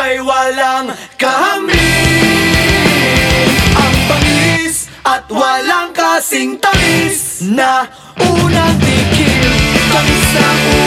kay walang kahambing Ang pangis at walang kasing tamis Na unang dikil kami sa unang